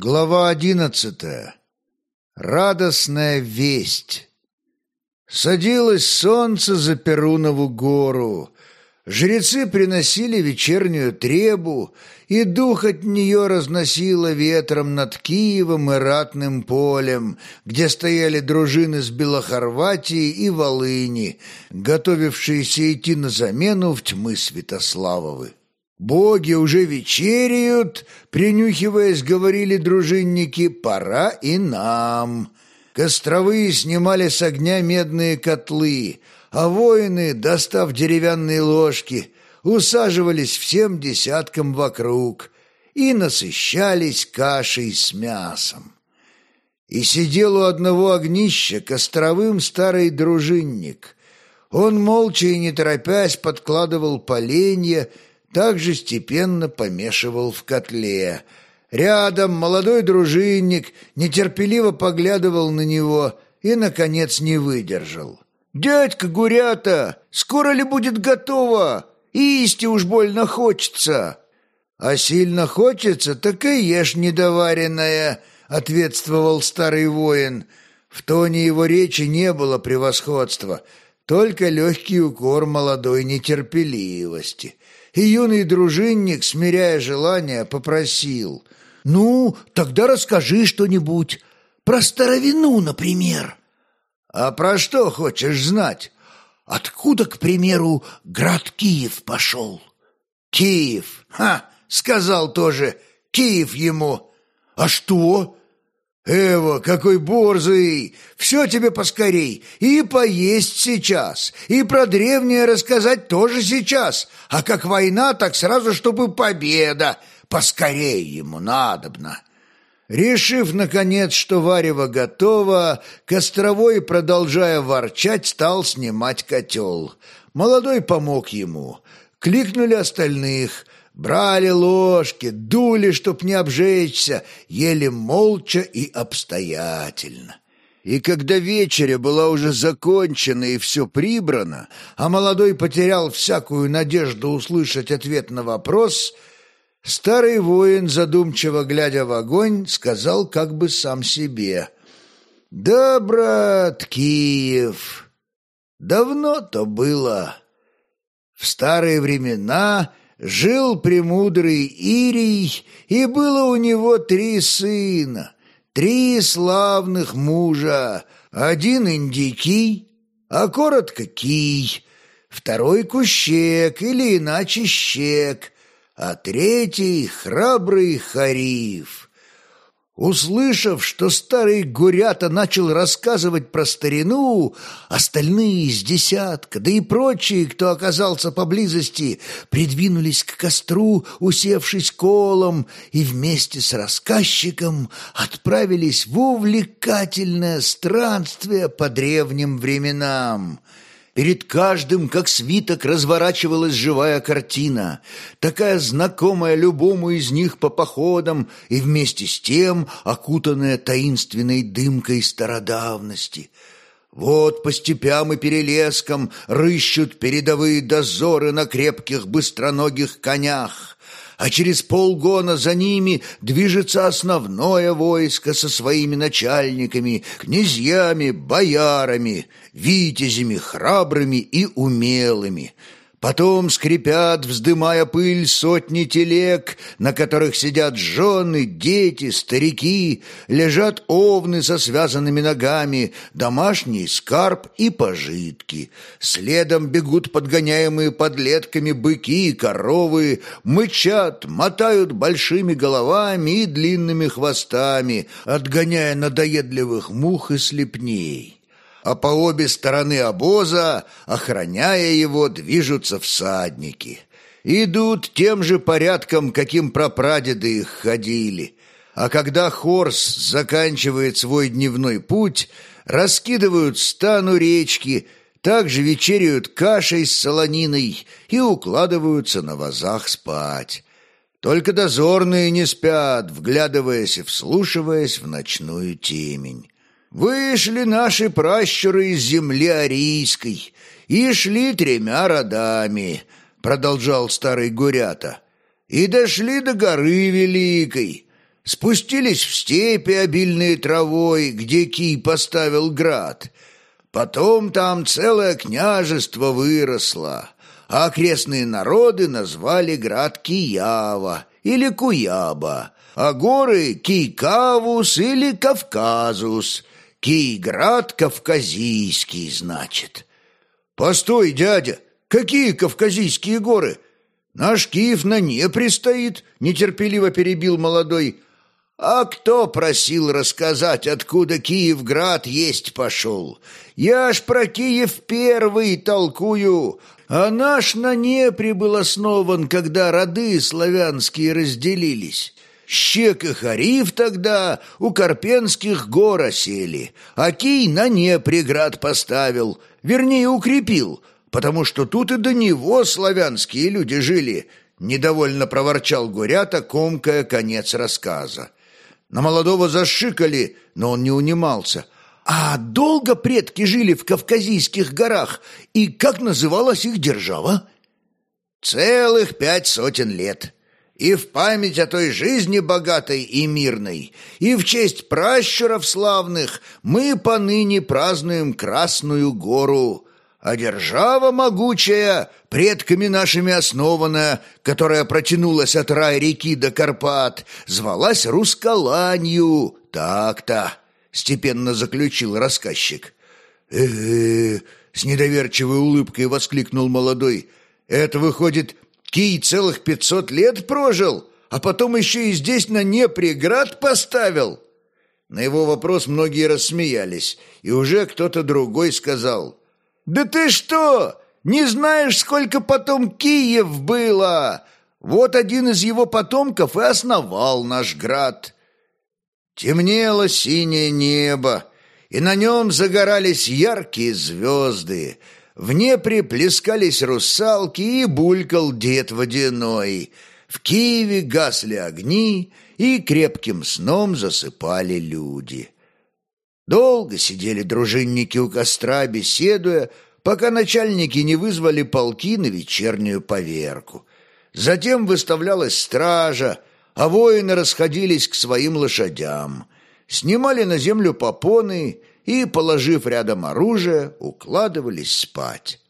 Глава одиннадцатая. Радостная весть. Садилось солнце за Перунову гору. Жрецы приносили вечернюю требу, и дух от нее разносило ветром над Киевом и ратным полем, где стояли дружины с Белохорватии и Волыни, готовившиеся идти на замену в тьмы Святославовы. «Боги уже вечереют», — принюхиваясь, говорили дружинники, — «пора и нам». Костровые снимали с огня медные котлы, а воины, достав деревянные ложки, усаживались всем десяткам вокруг и насыщались кашей с мясом. И сидел у одного огнища костровым старый дружинник. Он, молча и не торопясь, подкладывал поленья, также степенно помешивал в котле. Рядом молодой дружинник нетерпеливо поглядывал на него и, наконец, не выдержал. «Дядька Гурята, скоро ли будет готово? Исти уж больно хочется!» «А сильно хочется, так и ешь недоваренное», — ответствовал старый воин. В тоне его речи не было превосходства, только легкий укор молодой нетерпеливости и юный дружинник, смиряя желание, попросил. «Ну, тогда расскажи что-нибудь. Про старовину, например». «А про что хочешь знать?» «Откуда, к примеру, град Киев пошел?» «Киев! Ха!» — сказал тоже. «Киев ему!» «А что?» «Эва, какой борзый! Все тебе поскорей! И поесть сейчас, и про древнее рассказать тоже сейчас, а как война, так сразу, чтобы победа! Поскорей ему надобно!» Решив, наконец, что варево готово, Костровой, продолжая ворчать, стал снимать котел. Молодой помог ему. Кликнули остальных — Брали ложки, дули, чтоб не обжечься, ели молча и обстоятельно. И когда вечеря была уже закончена и все прибрано, а молодой потерял всякую надежду услышать ответ на вопрос, старый воин, задумчиво глядя в огонь, сказал как бы сам себе «Да, брат, Киев, давно-то было. В старые времена жил премудрый Ирий, и было у него три сына, три славных мужа, один индикий, а коротко кий, второй кущек или иначе щек, а третий храбрый хариф. Услышав, что старый Гурята начал рассказывать про старину, остальные из десятка, да и прочие, кто оказался поблизости, придвинулись к костру, усевшись колом, и вместе с рассказчиком отправились в увлекательное странствие по древним временам — Перед каждым, как свиток, разворачивалась живая картина, такая знакомая любому из них по походам и вместе с тем окутанная таинственной дымкой стародавности. Вот по степям и перелескам рыщут передовые дозоры на крепких быстроногих конях, а через полгона за ними движется основное войско со своими начальниками, князьями, боярами, витязями храбрыми и умелыми – Потом скрипят, вздымая пыль, сотни телег, на которых сидят жены, дети, старики, лежат овны со связанными ногами, домашний скарб и пожитки. Следом бегут подгоняемые подлетками быки и коровы, мычат, мотают большими головами и длинными хвостами, отгоняя надоедливых мух и слепней а по обе стороны обоза, охраняя его, движутся всадники. Идут тем же порядком, каким прапрадеды их ходили. А когда Хорс заканчивает свой дневной путь, раскидывают стану речки, также вечеряют кашей с солониной и укладываются на вазах спать. Только дозорные не спят, вглядываясь и вслушиваясь в ночную темень. Вышли наши пращуры из земли арийской и шли тремя родами, продолжал старый Гурята, и дошли до горы великой. спустились в степи, обильные травой, где Кий поставил град. Потом там целое княжество выросло, а окрестные народы назвали град Киява или Куяба, а горы Кийкавус или Кавказус. Киеград Кавказийский, значит. Постой, дядя, какие Кавказийские горы? Наш Киев на Днепре стоит, нетерпеливо перебил молодой. А кто просил рассказать, откуда Киевград есть пошел? Я ж про Киев первый толкую, а наш на Днепре был основан, когда роды славянские разделились. Щек тогда у Карпенских гор осели, а Кий на непреград поставил, вернее, укрепил, потому что тут и до него славянские люди жили, недовольно проворчал Гурята, комкая конец рассказа. На молодого зашикали, но он не унимался. А долго предки жили в Кавказийских горах, и как называлась их держава? Целых пять сотен лет и в память о той жизни богатой и мирной, и в честь пращуров славных мы поныне празднуем Красную гору, а держава могучая, предками нашими основанная, которая протянулась от рай реки до Карпат, звалась Рускаланью, так-то, степенно заключил рассказчик. э э с недоверчивой улыбкой воскликнул молодой, это выходит Кий целых пятьсот лет прожил, а потом еще и здесь на непреград поставил?» На его вопрос многие рассмеялись, и уже кто-то другой сказал. «Да ты что? Не знаешь, сколько потом Киев было? Вот один из его потомков и основал наш град». Темнело синее небо, и на нем загорались яркие звезды, в Днепре плескались русалки и булькал дед водяной. В Киеве гасли огни и крепким сном засыпали люди. Долго сидели дружинники у костра, беседуя, пока начальники не вызвали полки на вечернюю поверку. Затем выставлялась стража, а воины расходились к своим лошадям, снимали на землю попоны и, положив рядом оружие, укладывались спать.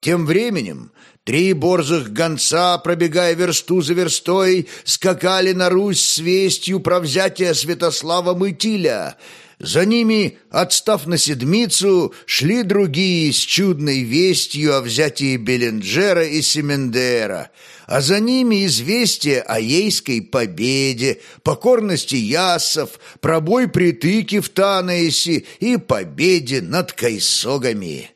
Тем временем три борзых гонца, пробегая версту за верстой, скакали на Русь с вестью про взятие Святослава Мытиля. За ними, отстав на седмицу, шли другие с чудной вестью о взятии Беленджера и Семендера — а за ними известие о ейской победе, покорности ясов, пробой притыки в Танаисе и победе над кайсогами.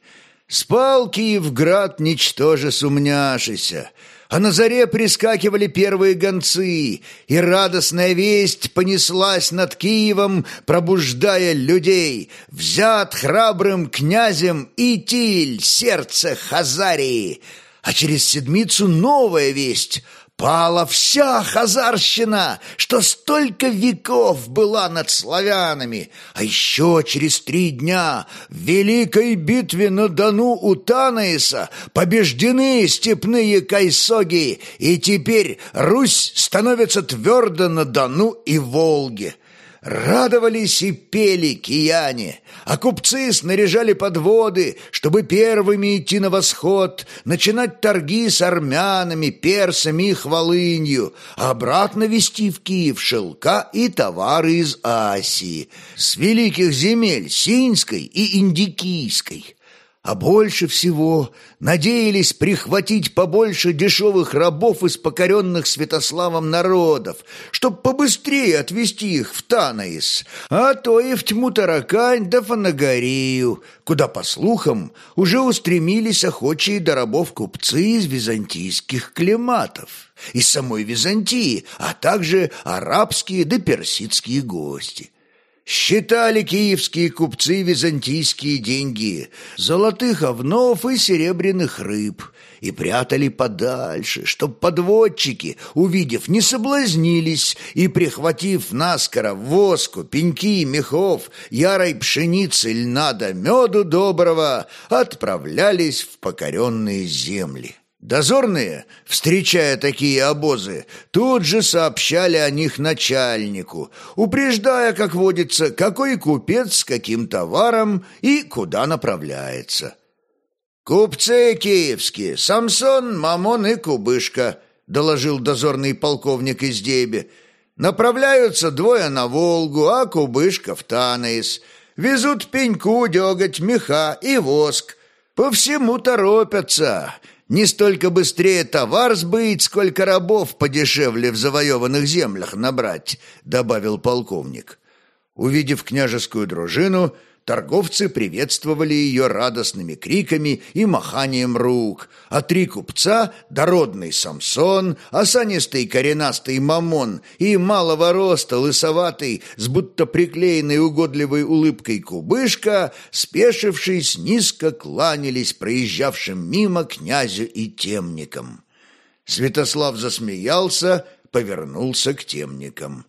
Спал Киевград, ничтоже сумняшися, а на заре прискакивали первые гонцы, и радостная весть понеслась над Киевом, пробуждая людей. Взят храбрым князем Итиль, сердце Хазарии — а через седмицу новая весть. Пала вся хазарщина, что столько веков была над славянами, а еще через три дня в великой битве на Дону у Танаиса побеждены степные кайсоги, и теперь Русь становится твердо на Дону и Волге. Радовались и пели кияне, а купцы снаряжали подводы, чтобы первыми идти на восход, начинать торги с армянами, персами и хвалынью, а обратно вести в Киев шелка и товары из Асии, с великих земель Синьской и Индикийской а больше всего надеялись прихватить побольше дешевых рабов из покоренных Святославом народов, чтоб побыстрее отвезти их в Танаис, а то и в тьму Таракань да Фанагорию, куда, по слухам, уже устремились охочие до рабов купцы из византийских климатов, из самой Византии, а также арабские да персидские гости. Считали киевские купцы византийские деньги, золотых овнов и серебряных рыб, и прятали подальше, чтоб подводчики, увидев, не соблазнились и, прихватив наскоро воску, пеньки, мехов, ярой пшеницы, льна да меду доброго, отправлялись в покоренные земли. Дозорные, встречая такие обозы, тут же сообщали о них начальнику, упреждая, как водится, какой купец с каким товаром и куда направляется. «Купцы киевские, Самсон, Мамон и Кубышка», — доложил дозорный полковник из Дебе. «Направляются двое на Волгу, а Кубышка в Танаис. Везут пеньку, деготь, меха и воск. По всему торопятся. Не столько быстрее товар сбыть, сколько рабов подешевле в завоеванных землях набрать», — добавил полковник. Увидев княжескую дружину, Торговцы приветствовали ее радостными криками и маханием рук, а три купца — дородный Самсон, осанистый коренастый Мамон и малого роста лысоватый, с будто приклеенной угодливой улыбкой кубышка, спешившись, низко кланялись проезжавшим мимо князю и темникам. Святослав засмеялся, повернулся к темникам.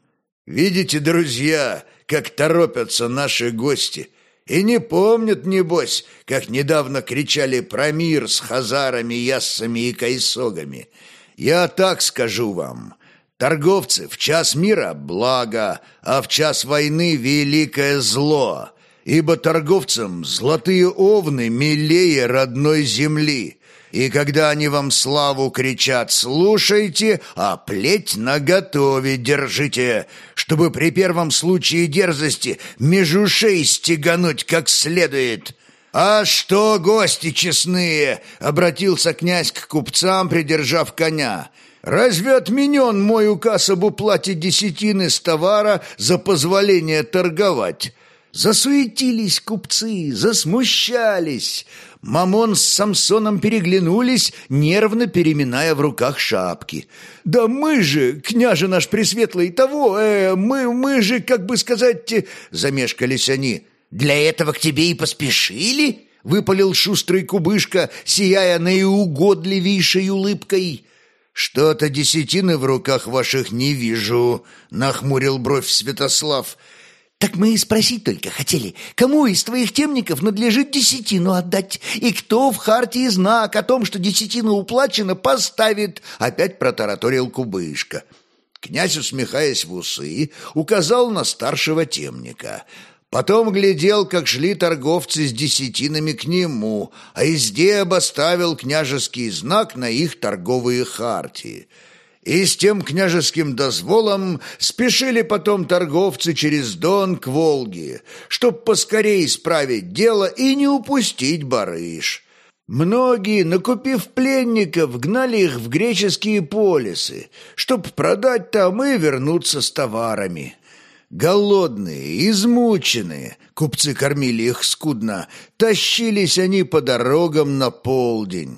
«Видите, друзья, как торопятся наши гости!» И не помнят, небось, как недавно кричали про мир с хазарами, яссами и кайсогами. Я так скажу вам. Торговцы в час мира – благо, а в час войны – великое зло. Ибо торговцам золотые овны милее родной земли. И когда они вам славу кричат, слушайте, а плеть наготове держите, чтобы при первом случае дерзости меж ушей стегануть как следует». «А что, гости честные?» — обратился князь к купцам, придержав коня. «Разве отменен мой указ об уплате десятины с товара за позволение торговать?» Засуетились купцы, засмущались. Мамон с Самсоном переглянулись, нервно переминая в руках шапки. «Да мы же, княже наш пресветлый, того, э, мы, мы же, как бы сказать...» Замешкались они. «Для этого к тебе и поспешили?» Выпалил шустрый кубышка, сияя наиугодливейшей улыбкой. «Что-то десятины в руках ваших не вижу», — нахмурил бровь Святослав. Так мы и спросить только хотели, кому из твоих темников надлежит десятину отдать, и кто в хартии знак о том, что десятина уплачена, поставит, опять протараторил Кубышка. Князь, усмехаясь в усы, указал на старшего темника. Потом глядел, как шли торговцы с десятинами к нему, а изде обоставил княжеский знак на их торговые хартии — и с тем княжеским дозволом спешили потом торговцы через Дон к Волге, чтоб поскорее исправить дело и не упустить барыш. Многие, накупив пленников, гнали их в греческие полисы, чтоб продать там и вернуться с товарами. Голодные, измученные, купцы кормили их скудно, тащились они по дорогам на полдень.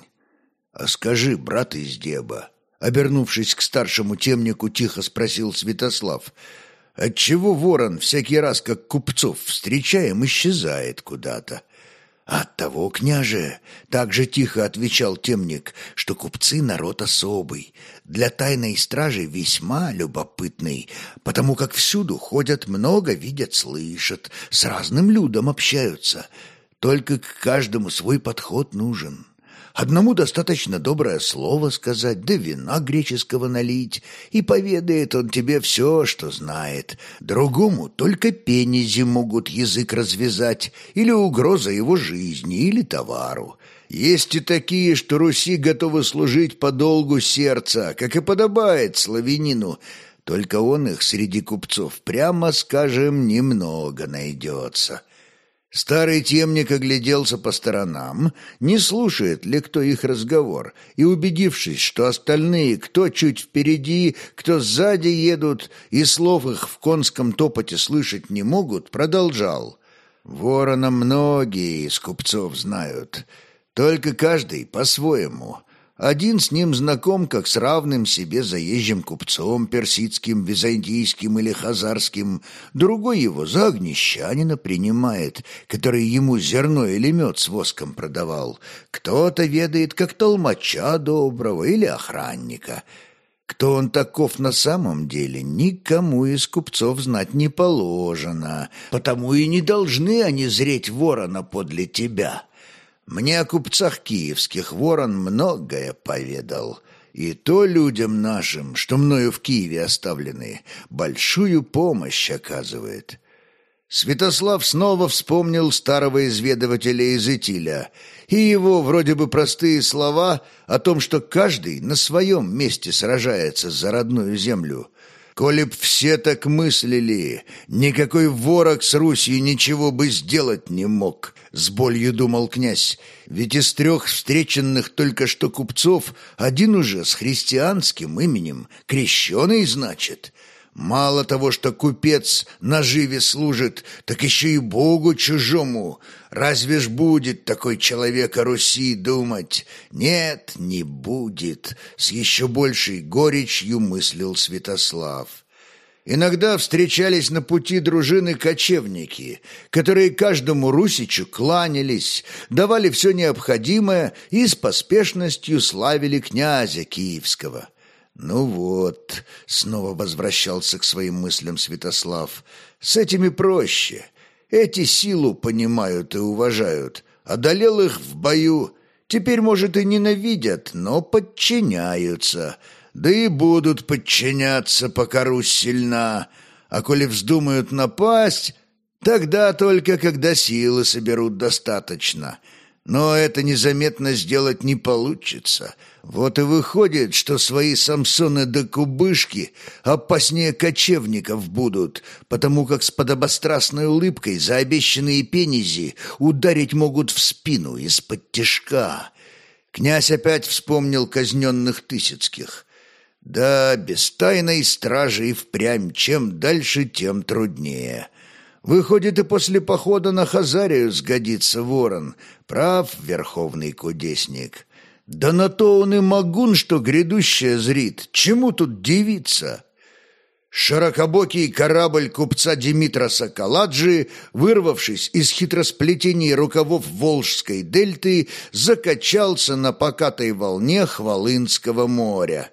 А скажи, брат из деба, Обернувшись к старшему темнику, тихо спросил Святослав. «Отчего ворон всякий раз, как купцов встречаем, исчезает куда-то?» «От того, княже!» — так же тихо отвечал темник, что купцы — народ особый, для тайной стражи весьма любопытный, потому как всюду ходят много, видят, слышат, с разным людом общаются. Только к каждому свой подход нужен. Одному достаточно доброе слово сказать, да вина греческого налить, и поведает он тебе все, что знает. Другому только пенизи могут язык развязать, или угроза его жизни, или товару. Есть и такие, что Руси готовы служить по долгу сердца, как и подобает славянину, только он их среди купцов, прямо скажем, немного найдется». Старый темник огляделся по сторонам, не слушает ли кто их разговор, и, убедившись, что остальные, кто чуть впереди, кто сзади едут, и слов их в конском топоте слышать не могут, продолжал. «Ворона многие из купцов знают, только каждый по-своему». Один с ним знаком, как с равным себе заезжим купцом персидским, византийским или хазарским, другой его за огнещанина принимает, который ему зерно или мед с воском продавал. Кто-то ведает, как толмача доброго или охранника. Кто он таков на самом деле, никому из купцов знать не положено, потому и не должны они зреть ворона подле тебя». Мне о купцах киевских ворон многое поведал, и то людям нашим, что мною в Киеве оставлены, большую помощь оказывает. Святослав снова вспомнил старого изведывателя из Итиля и его вроде бы простые слова о том, что каждый на своем месте сражается за родную землю. Коли б все так мыслили, никакой ворог с Русью ничего бы сделать не мог, с болью думал князь. Ведь из трех встреченных только что купцов один уже с христианским именем, крещеный, значит. Мало того, что купец наживе служит, так еще и Богу чужому. Разве ж будет такой человек о Руси думать? Нет, не будет, с еще большей горечью мыслил Святослав. Иногда встречались на пути дружины кочевники, которые каждому русичу кланялись, давали все необходимое и с поспешностью славили князя Киевского. «Ну вот», — снова возвращался к своим мыслям Святослав, — «с этими проще. Эти силу понимают и уважают. Одолел их в бою. Теперь, может, и ненавидят, но подчиняются. Да и будут подчиняться, пока Русь сильна. А коли вздумают напасть, тогда только когда силы соберут достаточно». Но это незаметно сделать не получится. Вот и выходит, что свои Самсоны да Кубышки опаснее кочевников будут, потому как с подобострастной улыбкой за обещанные пенизи ударить могут в спину из-под тишка. Князь опять вспомнил казненных Тысяцких. Да, без тайной стражи и впрямь чем дальше, тем труднее. Выходит, и после похода на Хазарию сгодится ворон. Прав, верховный кудесник. Да на то он и могун, что грядущее зрит. Чему тут дивиться? Широкобокий корабль купца Димитра Соколаджи, вырвавшись из хитросплетений рукавов Волжской дельты, закачался на покатой волне Хвалынского моря.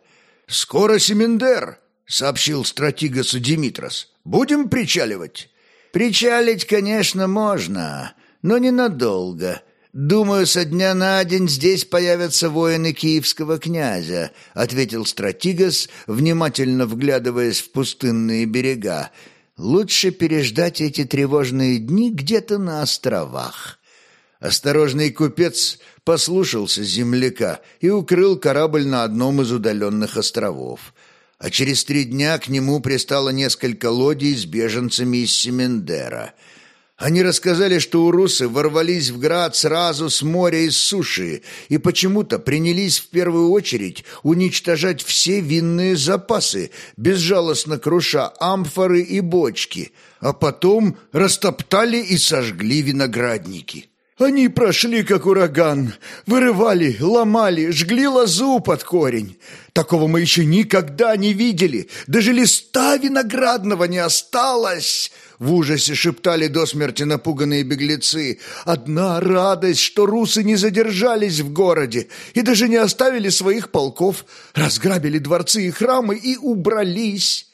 «Скоро Семендер!» — сообщил стратигасу Димитрос. «Будем причаливать?» «Причалить, конечно, можно, но ненадолго. Думаю, со дня на день здесь появятся воины киевского князя», — ответил стратигас, внимательно вглядываясь в пустынные берега. «Лучше переждать эти тревожные дни где-то на островах». Осторожный купец послушался земляка и укрыл корабль на одном из удаленных островов а через три дня к нему пристало несколько лодий с беженцами из Семендера. Они рассказали, что урусы ворвались в град сразу с моря и с суши и почему-то принялись в первую очередь уничтожать все винные запасы, безжалостно круша амфоры и бочки, а потом растоптали и сожгли виноградники. Они прошли, как ураган, вырывали, ломали, жгли лозу под корень. Такого мы еще никогда не видели, даже листа виноградного не осталось!» В ужасе шептали до смерти напуганные беглецы. «Одна радость, что русы не задержались в городе и даже не оставили своих полков, разграбили дворцы и храмы и убрались».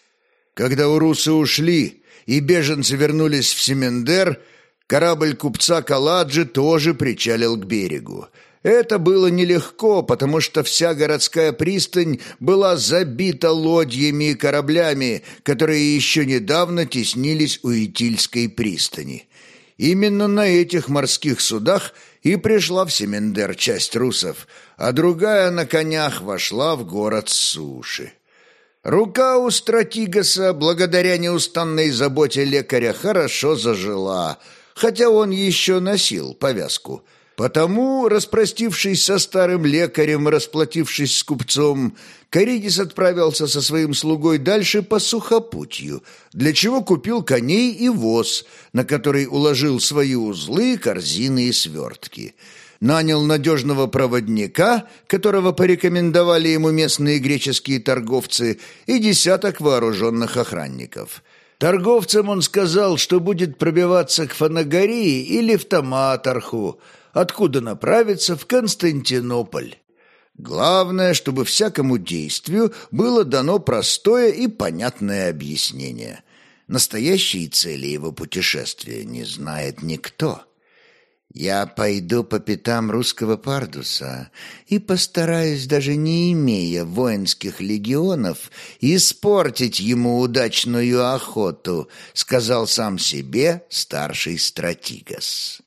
Когда урусы ушли и беженцы вернулись в Семендер, Корабль купца Каладжи тоже причалил к берегу. Это было нелегко, потому что вся городская пристань была забита лодьями и кораблями, которые еще недавно теснились у Итильской пристани. Именно на этих морских судах и пришла в Семендер часть русов, а другая на конях вошла в город с суши. Рука у стратигаса, благодаря неустанной заботе лекаря, хорошо зажила – хотя он еще носил повязку. Потому, распростившись со старым лекарем, расплатившись с купцом, Коридис отправился со своим слугой дальше по сухопутью, для чего купил коней и воз, на который уложил свои узлы, корзины и свертки. Нанял надежного проводника, которого порекомендовали ему местные греческие торговцы, и десяток вооруженных охранников – Торговцам он сказал, что будет пробиваться к Фанагории или в Томатарху, откуда направиться в Константинополь. Главное, чтобы всякому действию было дано простое и понятное объяснение. Настоящие цели его путешествия не знает никто. Я пойду по пятам русского пардуса и постараюсь, даже не имея воинских легионов, испортить ему удачную охоту, сказал сам себе старший стратигас.